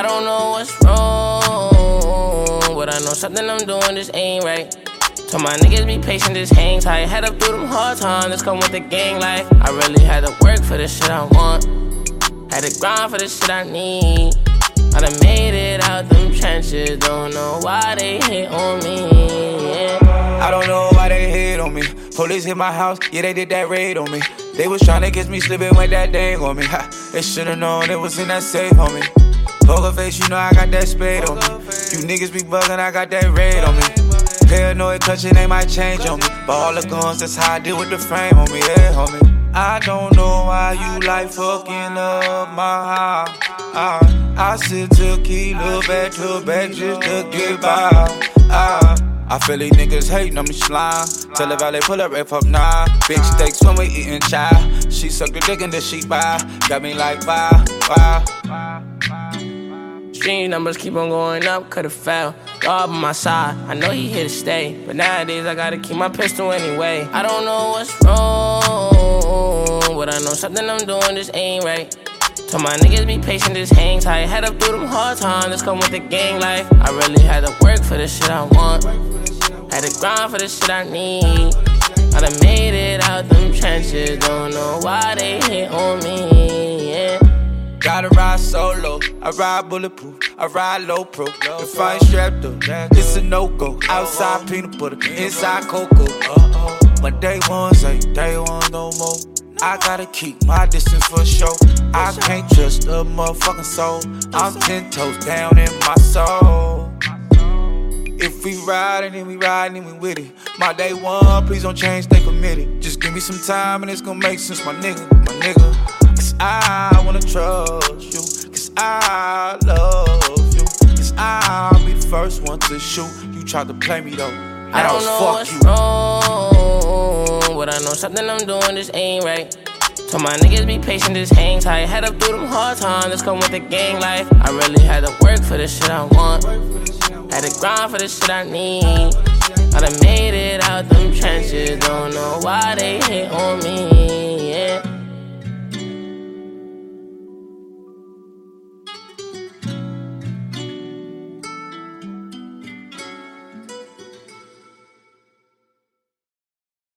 I don't know what's wrong, but I know something I'm doing just ain't right. Told my niggas be patient, just hang tight. Head up through them hard times, let's come with the gang life. I really had to work for the shit I want. Had to grind for the shit I need. I done made it out them trenches, don't know why they hate on me. Yeah. I don't know why they hate on me. Police hit my house, yeah, they did that raid on me. They was tryna catch me slipping with that dang on me. Ha, they should've known it was in that safe me. Poker face, you know I got that spade on me. You niggas be bugging, I got that raid on me. Paranoid clutching, they might change on me. But all the guns, that's how I deal with the frame on me, yeah, homie. I don't know why you like fucking up my heart. Uh, I sit tequila back to back just to get by. I feel these niggas hating on me slime. Tell the valet pull up, rip up nine. Big steaks when we eating child. She suck the dick and then she buy. Got me like bye, bye. Stream numbers keep on going up, could've fell. God on my side, I know he here to stay. But nowadays I gotta keep my pistol anyway. I don't know what's wrong, but I know something I'm doing just ain't right. Told my niggas be patient, just hang tight. Head up through them hard times, let's come with the gang life. I really had to work for the shit I want. Had to grind for the shit I need. I done made it out them trenches, don't know why they hit on me. Yeah. Gotta ride solo, I ride bulletproof, I ride low pro. If I ain't strapped up, it's a no go. Outside peanut butter, inside cocoa. But day ones ain't day one no more. I gotta keep my distance for sure. I can't trust a motherfucking soul. I'm ten toes down in my soul. If we riding, then we riding, then we with it. My day one, please don't change, stay committed. Just give me some time and it's gonna make sense, my nigga, my nigga. To shoot. You tried to play me though. I don't know what's wrong, but I know something I'm doing just ain't right. Told my niggas be patient, just hang tight. Head up through them hard times, let's come with the gang life. I really had to work for the shit I want. Had to grind for the shit I need. I done made it out them trenches, don't know why they hate on me.